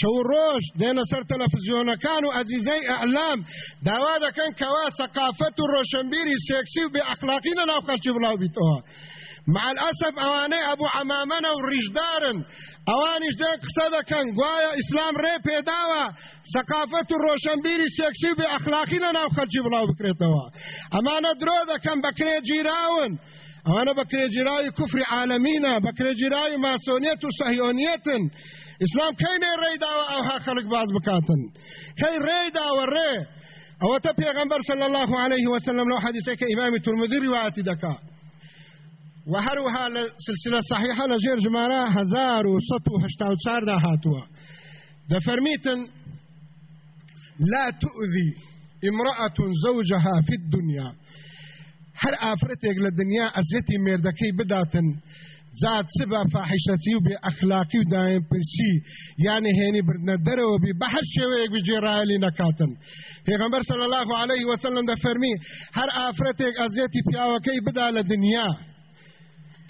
شەو ڕۆژ دێنە سەر تەلەفزیۆنەکان و ئەزیزەی ئەعلام داوا دەکەن کەوا سەقافەت و ڕۆشنبیری سێکسی و بێ ئەخلاقی لە ناو خەلکی بڵاو بیتەوە مع الأسف ئەوانەی ئەبوو عەمامەنە و ڕیژدارن ئەوانیش دێ قسە دەکەن گوایە ئیسلام ڕێ پێداوە سەقافەت و ڕۆشنبیری سێکسی و بێ ئەخلاقی لە ناو خەلکی بڵاو بکرێتەوە ئەمانە درۆ دەکەن بەکرێ گیراون ئەوانە بەکرێ گیراوی کوفری عالەمینە بەکرێ گیراوی ماسۆنیەت و سەهیۆنیەتن ئیسلام کەینێ ڕێداوە ئەوها خەڵک باز بکاتن۔ کەی ڕێداوە ڕێ ئەوەتە پێغەمبەر صلی الله عليه وسلم لو حديثك إمام الترمذي رواياتي دكا وهروها سلسلة صحيحة لجير وهشتاو تسار دا هاتوا دا فرميتن لا تؤذي امرأة زوجها في الدنيا هر آفرتك للدنيا أزيتي ميردكي بداتن۔ زاد سبا فاحشتي وبأخلاقي ودائم برسي يعني هيني بردنا وبي بحر شويك نكاتن پیغمبر صلى الله عليه وسلم ده فرمي هر آفرتك أزيتي پیاوكي بدا لدنيا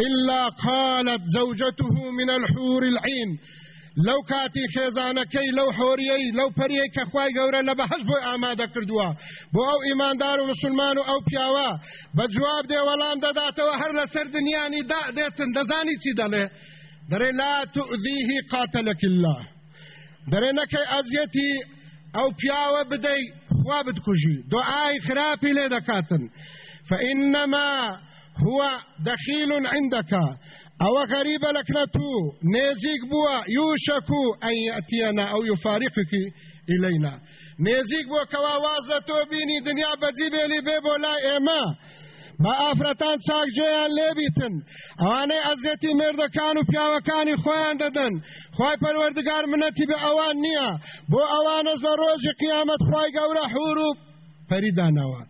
إلا قالت زوجته من الحور العين لەو کاتی خێزانەکەی لەو حۆریەی لەو پەریەی کە خوای گەورە لە بەهەش بۆی ئامادە کردووە. بۆ ئەو و مسلمان و ئەو پیاوە بە جواب دێ وەڵام دەداتەوە هەر لەسەر دنیانی دا دێتن دەزانی چی دەڵێ؟ دەرێ لا تؤذیه قاتلك الله. دەرێ نەکەی ئەزیەتی ئەو پیاوە بدەی خوا بتکوژی. دعای خراپی لێ دەکاتن. فإنما هو دخيل عندك. او غریب لکنتو نزیک بوا یوشکو ان یاتینا او یفارقك الینا نزیک بوا کوا واز تو بینی دنیا بجی بیلی بی بولا ایما با ئافرەتان چاکجێیان لێبیتن ئەوانەی ئەزیەتی مردەکان و پیاوەکانی خۆیان دەدەن. خی پەروەردگار منەتی بە ئەوان نییە. بۆ ئەوانە زە ڕۆژی قیامەت خی گەورە حور و پەریدانەوە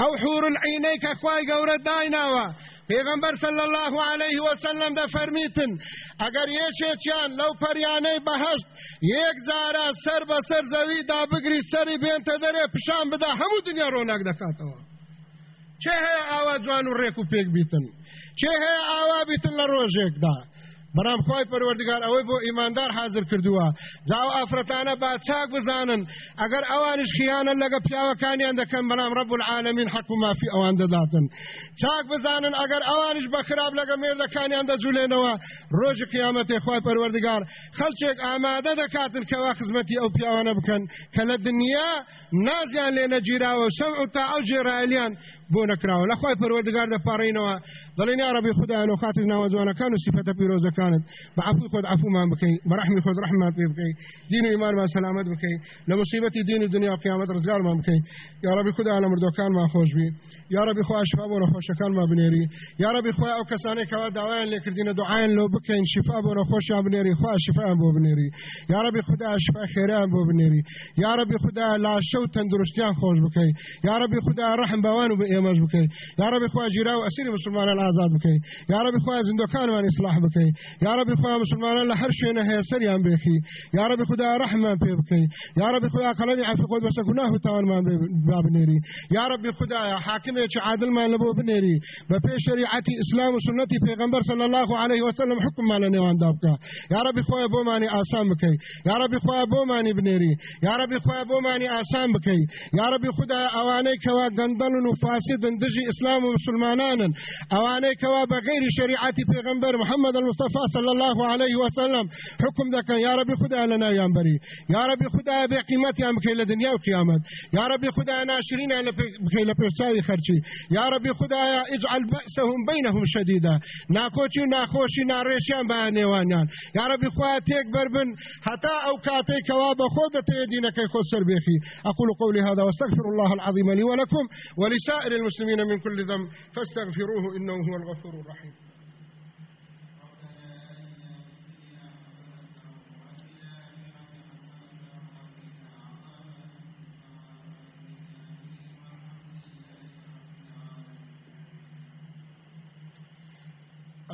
ئەو حور العینەی کە خی گەورە دایناوە. پیغمبر صلی الله علیه و سلم ده فرمیتن اگر یشیان لو پریانه بهشت یک زاره سر به سر زوی دا بگری سری بین تدره پشان بده همو دنیا رونق دکاتوا چه هه آوا جوان و ریکو پیگ بیتن؟ چه هه آوا بیتن لروجیک ده بەرام خۆی پەروەردگار ئەوەی بۆ ئیماندار حاضر کردووە. جاو ئافرەتانە با چاک بزانن. ئەگەر ئەوانش خیانە لەگە پیاوەکانیان دەکەن بەنام ڕەب العالمین حەق و مافی ئەوان دەداتن. چاک بزانن ئەگەر ئەوانش بە خراپ لەگە مێردەکانیان دەجولێنەوە ڕۆژی قیامەتی خۆی پەروەردگار. خەلچێک ئامادە دەکاتن کەوا خزمەتی ئەو پیاوانە بکەن کە لە دنیا نازیان لێ نەگیراوە شەم تا ئەو جێرائیلیان بۆ نەکراوە لەخوای پەروەردگار دەپارڕینەوە دەڵێن یا ڕەبی خدایان و خاتر ناوە جوانەکان و سیفەتە پیرۆزەکانت بە عفوی خۆت عفومان بکەی بە ڕحمی خۆت ڕحمان پێ بکەی دین و ئیمانمان سەلامەت بکەی لە مصیبەتی دین و دنیا قیامەت ڕزگارمان بکەی یا ڕەبی خدایان لە مردەکانمان خۆش بی. یا ڕەبی خوا شفا بۆ نەخۆشەکانمان بنێری یا ڕەبی خوا ئەو کەسانەی کەوا داوایان لێکردینە دوعایان لۆ بکەین شفا بۆ نەخۆشیان بنێری خوا شفایان بۆ بنێری یا ڕەبی خدا شفا خێران بۆ بنێری یا ڕەبی خدا لاشە و تەندروستیان خۆش بکەی یا ڕەبی خدا ڕحم بەوان و بە ئێمەش بکەی یارەبی خوا ژیرا و ئەسیری مسلمانان ئازاد بکەی یارەبی خوا زیندۆکانمان ئیسلاح بکەی یارەبی خوا مسلمانان لە هەر شوێنە هەیە سەریان بێخی یارەبی خدا ڕەحمان پێ بکەی یارەبی خدا قەڵەمی عفی خۆت بەسە گوناه و تاوانمان بابنێری یارەبی خدایە حاکمێکی عادلمان لەبۆ بنێری بە پێش شریعەتی ئیسلام و سنەتی پێغەمبەر صلی الله عليه وسلم حکممان لە نێواندا بکە یارەبی خۆی بۆمانی ئاسان بکەی یارەبی خۆی بۆمانی بنێری یارەبی خۆی بۆمانی ئاسان بکەی یارەبی خدا ئەوانەی کەوا گەندەڵن و فاسدن دژی ئیسلام و مسلمانانن. ئەوانەی کەوا بە غیری شریعەتی پێغەمبەر محمد المصطفى صلى الله عليه وسلم حكم دەکەن یا ربی خدا لە ناویان بەری یا ربی خدا بێ قیمەتیان بکەی لە دنیا و قیامەت یا ربی خدا ناشرینیان بکەی لە پێشچاوی خەرچی یا ربی خدایە اجعل بأسهم بينهم شديدا ناکۆچی ناخۆشی ناڕێشیان بە نێوانیان. یا ربی خوا تێک بربن هەتا ئەو کاتەی کەوا بە خۆ دەتەیە دینەکەی خۆ سەر بێخی أقول قولي هذا واستغفر الله العظيم لي ولكم ولسائر المسلمين من كل ذنب فاستغفروه إنه هو الغفور الرحيم.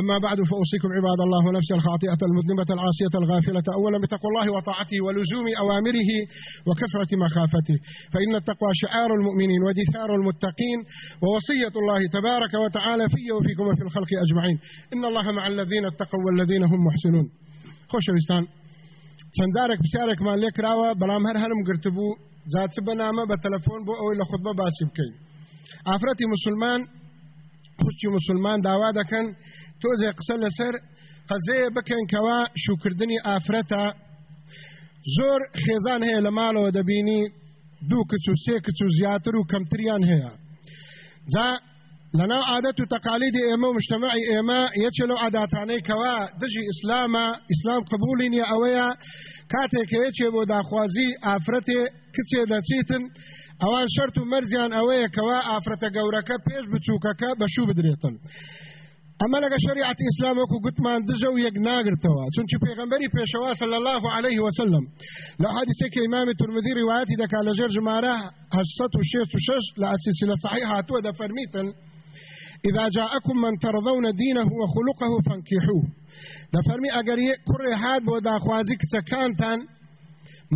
أما بعد فأوصيكم عباد الله ونفسي الخاطئة المذنبة العاصية الغافلة. أولا بتقوى الله وطاعته ولزوم أوامره وكثرة مخافته. فإن التقوى شعار المؤمنين ودثار المتقين ووصية الله تبارك وتعالى في وفيكم وفي الخلق أجمعين. إن الله مع الذين اتقوا والذين هم محسنون. خوش چەندارێک پرسیارێکمان لێ کراوە بەڵام هەر هەرم گرتبوو جاچ بەنامە بە تەلەفۆن بۆ ئەوەی لە خودبە باسی بکەین ئافرەتی مسلمان خوشتی مسلمان داوا تۆزێ قسە لەسەر قەزەیە بکەن کەوا شوکردنی ئافرەتە. زۆر خێزان هەیە لە ماڵەوە دەبینی دوو کچ و سێ کچ و زیاتر و کەمتریان هەیە. جا لەناو عادەت و تەقالیدی ئێمە و مشتمەعی ئێمە یەکێ لەو عاداتانەی کەوا دژی ئیسلامە ئیسلام قبولی نیە ئەوەیە کاتێک یەکێ بۆ داخوازی ئافرەتێ کچێ دەچیتن ئەوان شەرت و مەرزیان ئەوەیە کەوا ئافرەتە گەورەکە پێش بچووکەکە بەشوو بدرێتن. اما لەگە شریعتی اسلام وەکو گوتمان دژە و یەک ناگرتەوە چونکی پێغمبەری پێشەوە صلی الله عليه وسلم. لە حدیثێکی إمام ترمذی روایەتی دەکا لەژێر ژمارە 866 لە سلسلة صحيح هاتووە دەفەرمیتن إذا جاءكم من ترضون دينه وخلقه فانكحوه. دەفەرمی ئەگەر کوڕێ هات بۆ داخوازی کچەکانتان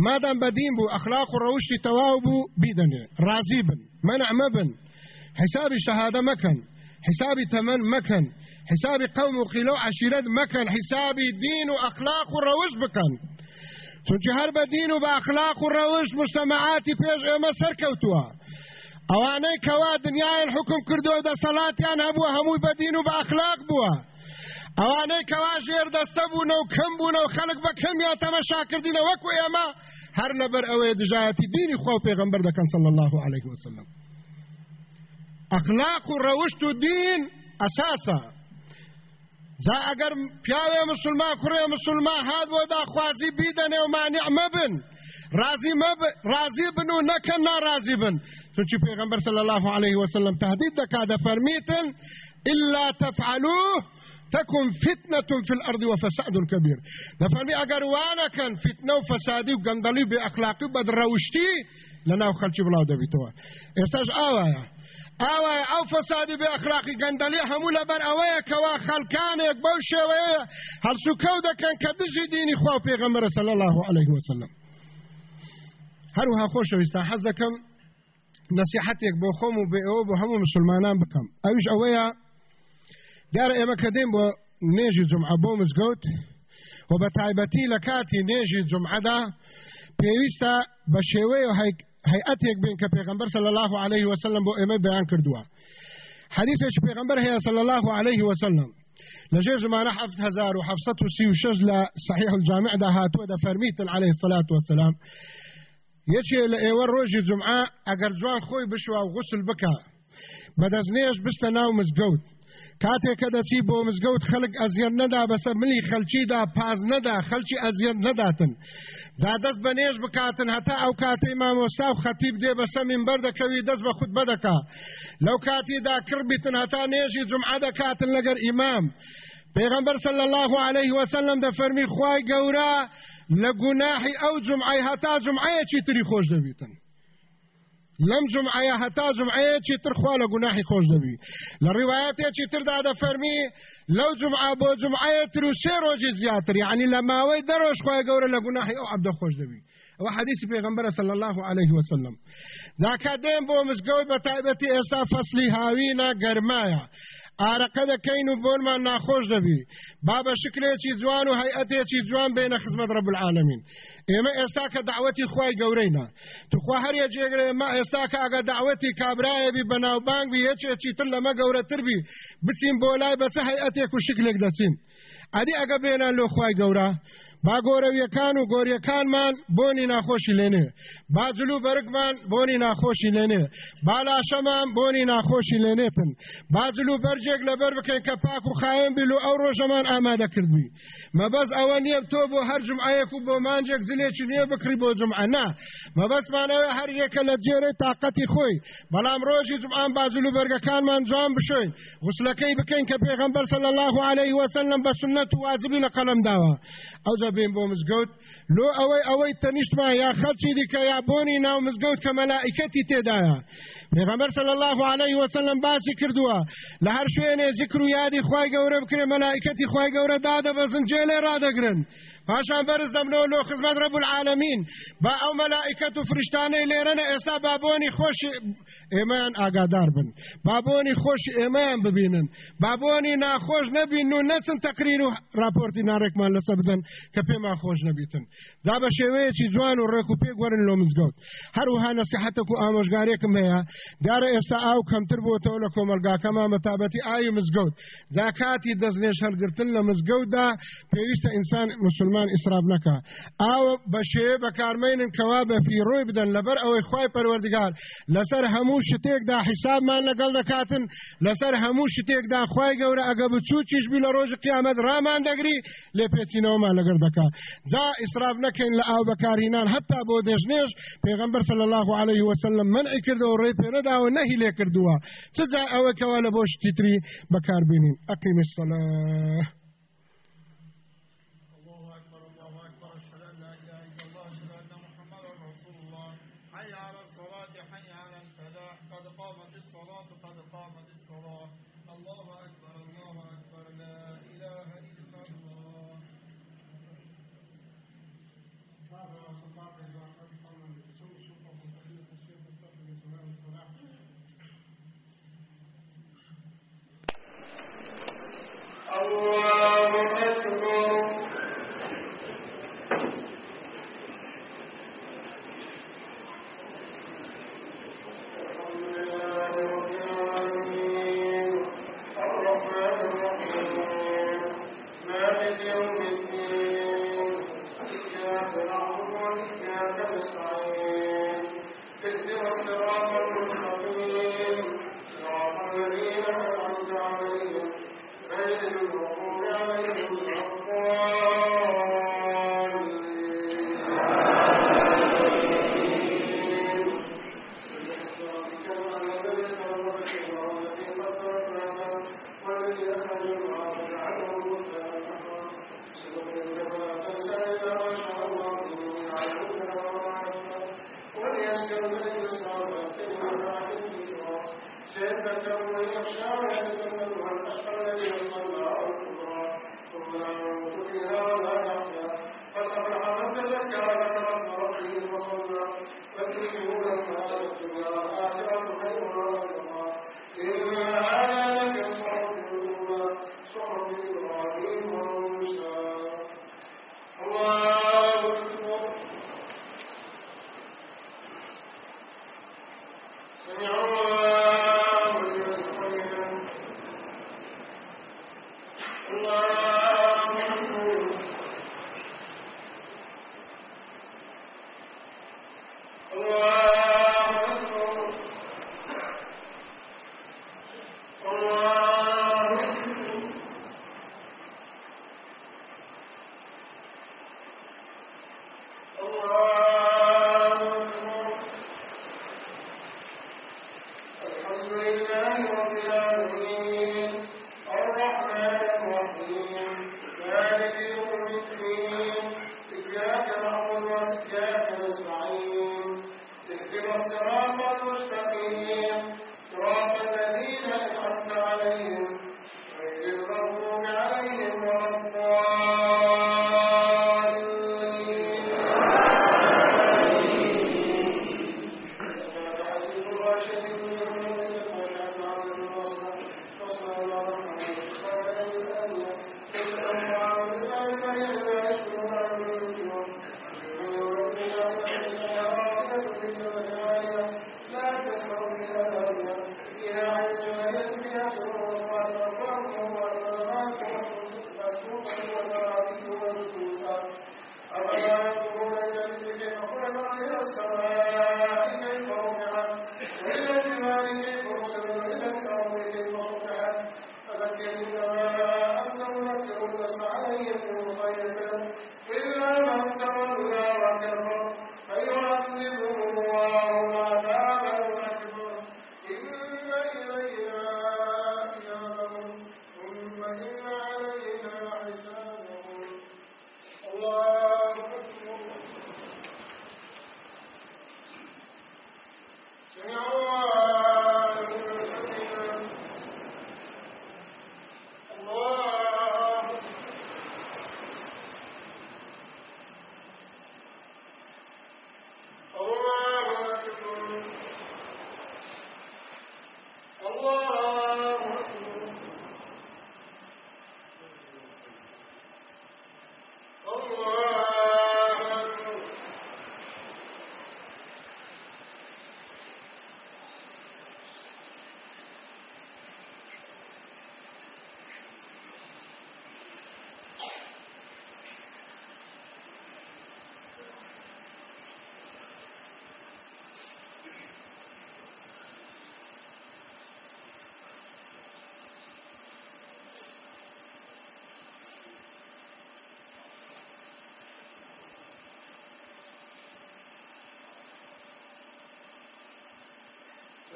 مادام بەدین بوو ئەخلاق و ڕەوشتی تەواو بوو بیدەنێ رازی بن منع مەبن حسابی شەهادە مەکەن حسابی تەمەن مەکەن حسابي قوم وقيلو عشيرة مكان. حسابي دين وأخلاق وروش بكن. چونکی هەر بە دین و بە ئەخلاق و ڕەوشت مجتمعاتی پێش ئێمە سەرکەوتووە ئەوانەی کەوا دنیایان حکم کردووە دەسەڵاتیان هەبووە هەمووی بە دین و بە ئەخلاق بووە ئەوانەی کەوا ژێر دەستە بوونە و کەم بوونە و خەڵک بە کەمیان تەمەشاکردینە وەکو ئێمە هەر لەبەر ئەوەیە الله عليه وسلم. ئەخلاق و ڕەوشت و دین جا ئەگەر پیاوێ مسلمان کوڕێ مسلمان هات بۆ داخوازی بیدەنێ و مانع مەبن رازی رازی بن و نەکەن ناڕازی بن. چونکی پێغمبەر صلی الله عليه وسلم تهدید دەکا دەفەرمیتن إلا تفعلوه تكن فتنة في الأرض وفساد كبير دفرمي أجر وأنا كان فتنة وفسادي وقندلي بأخلاقي بدروشتي لنا وخلشي بلاو دبيتوا استاج آوايا ئاوا ئەو فەسادی بێ ئەخلاقی گەندەلی هەموو لەبەر ئەوەیە کەوا خەلکانێک بەو شێوەیە هەڵسوکەوت دەکەن کە دژی دینی خوا پێغەمبەرە صلی الله عليه وسلم. هەروها خۆشەویستە حەز دەکەم نصیحتێک بۆ خۆم و بێ ئەوە بۆ هەموو مسلمانان بکەم. ئەوش ئەوەیە دیارە ئێمە کە دێن بۆ نێژی جمعە بۆ مزگەوت و بە تایبەتی لە کاتی نێژی جمعەدا پێویستە بە شێوەیە هيئتك بين كبيغمبر صلى الله عليه وسلم بو ايمه بيان كردوا. حديث بيغمبر هي صلى الله عليه وسلم. لجيج ما نحفت هزار وحفصته سي وشج صحيح الجامع ده هاتو ده فرميت عليه الصلاة والسلام. يشي لأيوان روجي الجمعة اگر جوان خوي بشوا وغسل بكا. بدزنيش بستناو مزقود کاتێک کە دەچی بۆ مزگەوت خەڵک ئەزیەن نەدا بەسە ملی خەلچیدا پاز نەدا خەلکی ئەزیەن نەداتن زادەست بە نێژ بکاتن هەتا ئەو کاتەی مامۆستا و خەتیب دێ بەسە منبەر دەکەوی دەست بە خود بەدەکا لەو کاتیدا کڕبیتن هەتا نێژی جمعە دەکاتن لەگەر ئیمام پێغەمبەر صلی الله عليه وسلم دەفەرمی خوای گەورە لە گوناحی ئەو جمعەی هەتا جمعەیەکی تری خۆش دەبیتن لەم جمعەیە هەتا جمعەیەکی تر خوا لە گوناحی خۆش دەبی لە ڕیواەتێکی تردا دەفەرمی لەو جمعە بۆ جمعەیە تر و سێ ڕۆژی زیاتر یعنی دەڕۆژ خۆی گەورە لە گوناحی ئەو عەبدە خۆش دەبی ئەوە حدیثی پێغەمبەرە صلی الله عليه وسلم. ذاکە دێم بۆ مزگەوت بە تایبەتی ئێستا فەسلی هاوینە گەرمایە ئارەقە دەکەین و بۆنمان ناخۆش دەبی. با بە شکلێکی جوان و هەیئەتێکی جوان بینە خزمەت ڕب العالمین. ئێمە ئێستا کە دعوەتی خوای گەورەینا. توخوا هەر یەجێگرێ ئێمە ئێستا کە ئەگە دعوەتی کابرایەبی بەناوبانگ بی یەکێکی تر لەمە گەورەتر بی. بچین بۆ لای بەچە هەیئەتێک و شکلێک دەچین. ئەدی ئەگە بێنان لۆ خوای گەورە. با گۆرەویەکان و گۆریەکانمان بۆنی ناخۆشی لێنێ. با جلو بەرگمان بۆنی ناخۆشی لێنێ. با لاشەمان بۆنی ناخۆشی لێنێتن. با جلو بەرجێک لەبەر بکەین کە پاک و خایم بیل و ئەو ڕۆژەمان ئامادە کردبووی مەبەز ئەوە نییە تۆ بۆ هەر جمعەیەک و بۆ مانجێک زلێکی نییە بکری بۆ جمعەنا مەبەسمانەوە هەر یەکە لە جێرەی تااقەتی خۆی. بەڵام ڕۆژی جمعان بازلو بەرگەکانمان جوان بشوین غسلەکەی بکەین کە پێغەمبەر صلی الله عليه وسلم بە سنت و واجبی لە قەلم داوە. ئەو دەبین بۆ مزگەوت لۆ ئەوەی ئەوەی تەنیشتمان یا خەلچی دیکە یا بۆنی ناو مزگەوت کە مەلائکەتی تێدایە. پێغەمبەر صلی الله عليه وسلم باسی کردووە. لە هەر شوێنێ ذکر و یادی خوای گەورە بکرێ مەلائکەتی خوای گەورە دادەبەزن جێلێ ڕادەگرن پاشان بەرز دەبنەوە لۆ خزمەت ڕب العالمین با ئەو مەلائکەت و فریشتانەی لێرەنە ئێستا بابۆنی خۆشی ئێمەیان ئاگادار بن. بابۆنی خۆشی ئێمەیان ببینن. بابۆنی ناخۆش نەبین و نەچن تەقریر و راپۆرتی نارێکمان لەسە بدەن کە پێمان خۆش نەبیتن. دا بە شێوەیەکی جوان و ڕێک و پێ گوەرن لۆ مزگەوت هەروها نەسیحەتێک و ئامۆژگارێکم هەیە. دارە ئێستا ئاو کەمتر بۆتەوە لە کۆمەلگاکەمان بەتابەتی ئاوی مزگەوت زاکاتی دەستنێش هەلگرتن لە مزگەوتدا پێویستە ئینسان مسلمان مسلمان ئیسراب نەکە ئاوە بە شێ بەکارمێنن کەوا بە فیڕۆی بدەن لەبەر ئەوەی خی پەروەردگار لەسەر هەموو شتێکدا حیسابمان لەگەڵ دەکاتن لەسەر هەموو شتێکدا خی گەورە ئەگە بچوو چیشبی لە ڕۆژ قیامەت ڕامان دەگری لێ پێچینەوەمان لەگەر دەکات جا ئیسراب نەکەین لە ئاو بەکارهینان هەتا بۆ دێژنێژ پێغمبەر صلی الله عليه وسلم منعی کردەوە ڕێ پێنەداوە نەهی لێ کردووە چ جا ئەوەکەوە لە بۆ شتی تری بەکاربینین ئەقیم Allah'ın No.